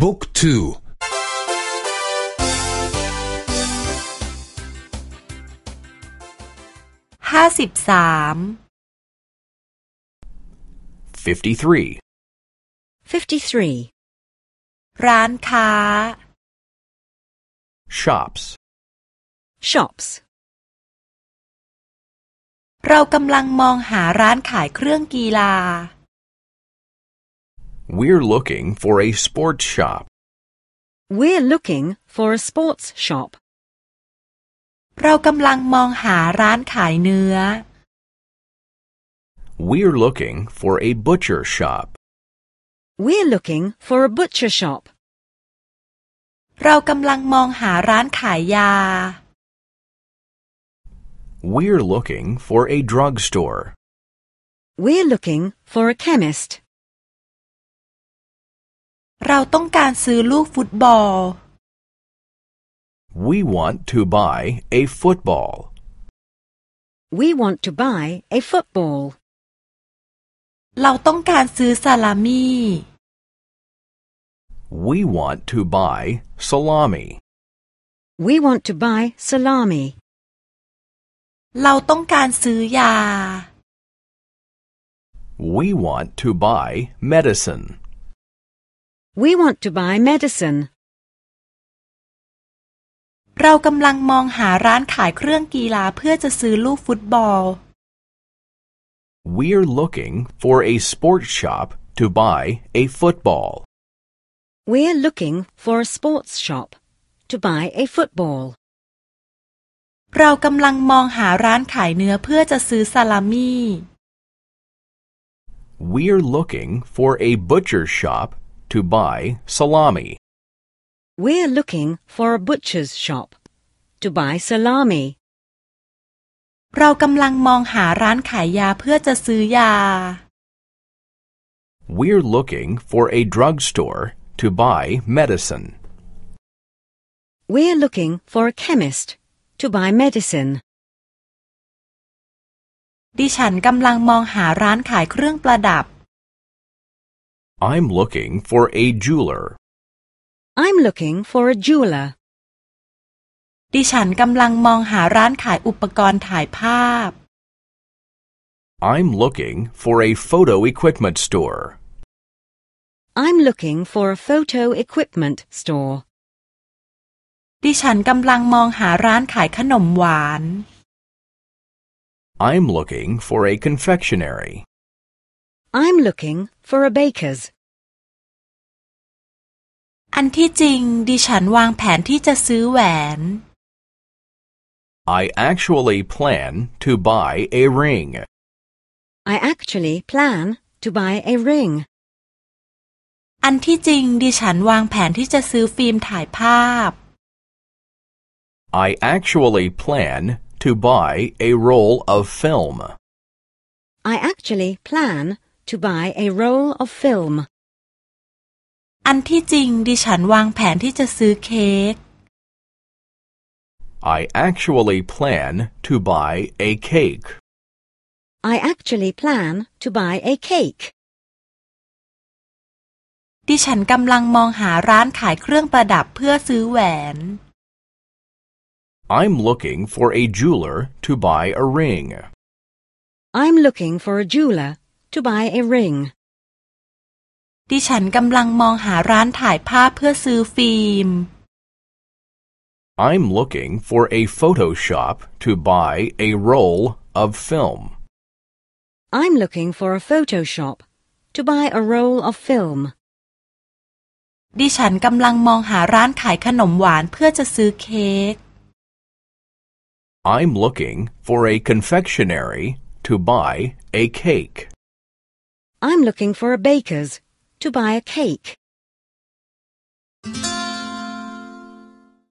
บุ๊กทูห้าสิบสาม 53. 53. ร้านค้า Shops. Shops. เรากำลังมองหาร้านขายเครื่องกีฬา We're looking for a sports shop. We're looking for a sports shop. เรากำลังมองหาร้านขายเนื้อ We're looking for a butcher shop. We're looking for a butcher shop. เรากำลังมองหาร้านขายยา We're looking for a drugstore. We're looking for a chemist. เราต้องการซื้อลูกฟุตบอล We want to buy a football. We want to buy a football. เราต้องการซื้อซาลามี่ We want to buy salami. We want to buy salami. เราต้องการซื้อยา We want to buy medicine. We want to buy medicine. เรากำลังมองหาร้านขายเครื่องกีฬาเพื่อจะซื้อลูกฟุตบอล We're looking for a sports shop to buy a football. We're looking for a sports shop to buy a football. เรากำลังมองหาร้านขายเนื้อเพื่อจะซื้อซาลามี่ We're looking for a butcher shop to buy salami. We're looking for a butcher's shop to buy salami. เรากำลังมองหาร้านขายยาเพื่อจะซื้อยา We're looking for a drugstore to buy medicine. We're looking for a chemist to buy medicine. ดิฉันกำลังมองหาร้านขายเครื่องประดับ I'm looking for a jeweler. I'm looking for a jeweler. ดิฉันกำลังมองหาร้านขายอุปกรณ์ถ่ายภาพ I'm looking for a photo equipment store. I'm looking for a photo equipment store. ดิฉันกำลังมองหาร้านขายขนมหวาน I'm looking for a confectionery. I'm looking for a baker's. อันที่จริง ดิฉันวางแผนที่จะซื้อแหวน I actually plan to buy a ring. I actually plan to buy a ring. อันที่จริง ดิฉันวางแผนที่จะซื้อฟิล์มถ่ายภาพ I actually plan to buy a roll of film. I actually plan to buy a roll of film. อันที่จริง ดิฉันวางแผนที่จะซื้อเค้ก I actually plan to buy a cake. I actually plan to buy a cake. ดิฉันกำลังมองหาร้านขายเครื่องประดับเพื่อซื้อแหวน I'm looking for a jeweler to buy a ring. I'm looking for a jeweler to buy a ring. ดิฉันกำลังมองหาร้านถ่ายภาพเพื่อซื้อฟิล์ม I'm looking for a photo shop to buy a roll of film. I'm looking for a photo shop to buy a roll of film. ดิฉันกำลังมองหาร้านขายขนมหวานเพื่อจะซื้อเค้ก I'm looking for a confectionery to buy a cake. I'm looking for a baker's to buy a cake.